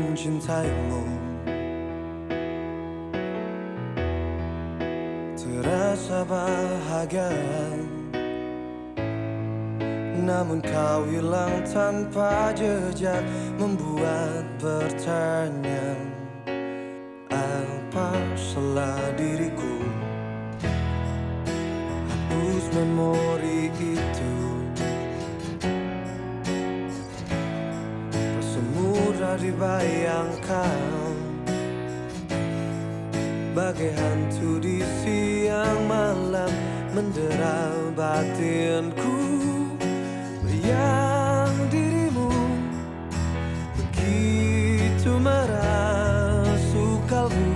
mencintaimu. Terasa bahagia. Namun kau hilang tanpa jejak Membuat bertanya Apa salah diriku? Hapus memori itu dibayangkan. Bagai hantu di siang malam Mendera batinku Yang dirimu. Begitu merasuk kalbu.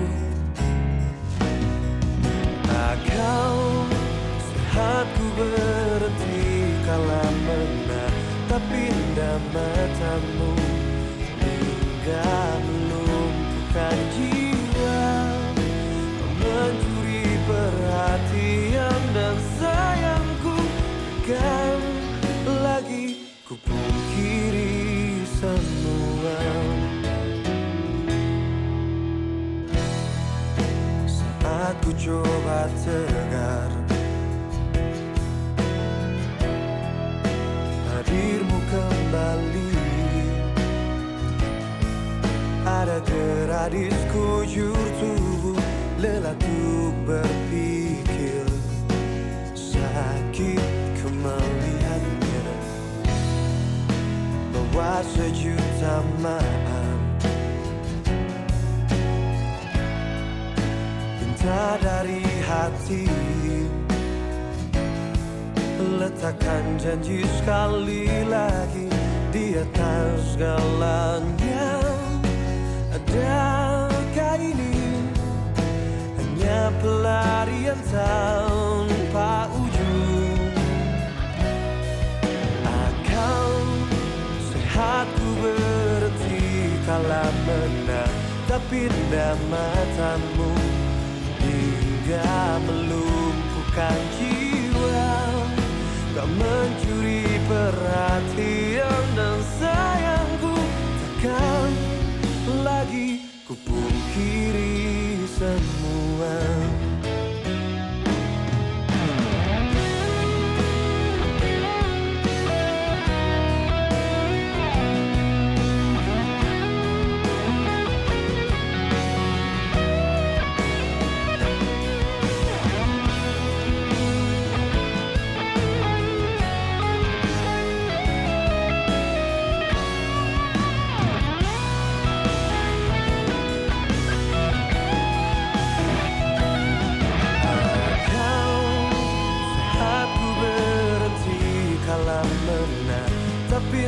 Akal sehatku berhenti Kala menatap indah matamu Hingga melumpuhkan jiwa mencuri perhatian dan sayangku Kan lagi ku pungkiri semua. Saat ku coba tegar gerak di sekujur tubuh Lelah untuk berpikir. Sakit ku melihatnya Bawa sejuta maaf. Minta dari hati. Letakkan janji sekali lagi Di atas segalanya Menatap indah matamu Hingga melumpuhkan jiwa. Kau mencuri perhatian dan sayangku Takkan lagi ku pungkiri semua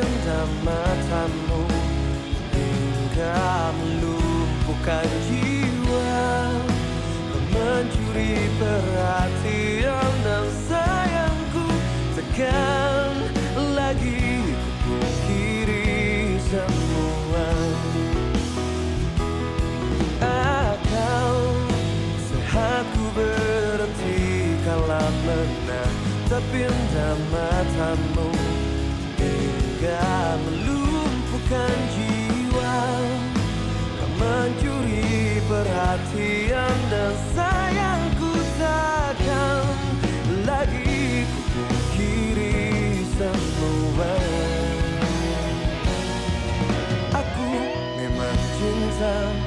indah matamu Hingga melumpuhkan jiwa. Mencuri perhatian dan sayangku Takkan lagi ku semua. Akal sehatku berhenti Kala menatap indah matamu Hingga melumpuhkan jiwa Kau mencuri perhatian dan sayangku Takkan lagi ku pungkiri semua. Aku memang cinta